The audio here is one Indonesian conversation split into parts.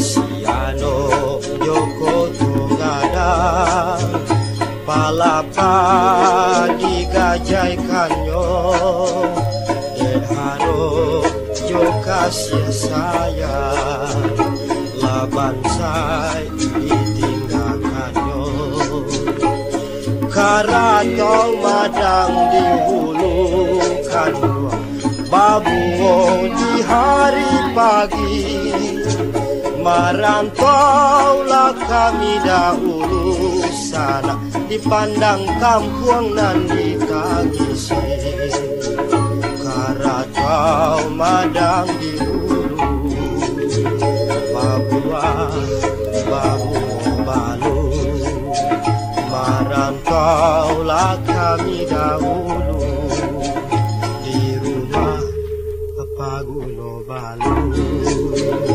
Siano Joko Tungadang Palapa digajaikannya Dehano jo kasih saya Laban saya ditinggalkannya Karatong madang di hulu kanua Babu di hari pagi. Merantaulah kami dahulu sana. Dipandang kampung nan ditagisi Karatau madang di hulu Babua babu balu. Merantaulah kami dahulu Paguno Balu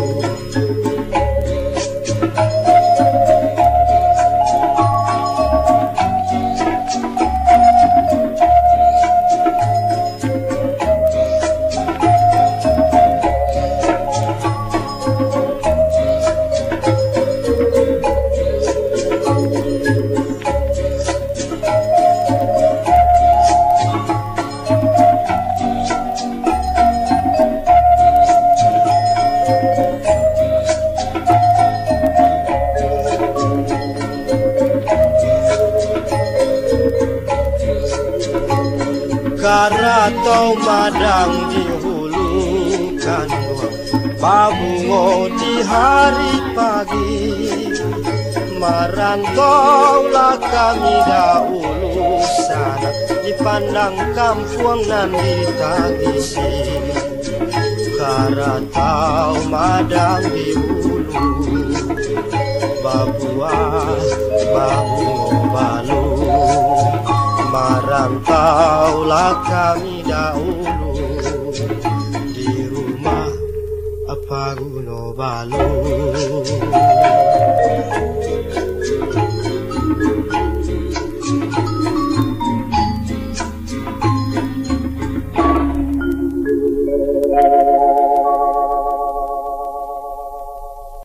Karatau madang di hulu kanua Babungo di hari pagi. Merantaulah kami dahulu sana Dipandang kampung nan ditagisi Karatau madang di hulu Babua babungo balu Merantaulah kami dahulu Di rumah apa Guno Balu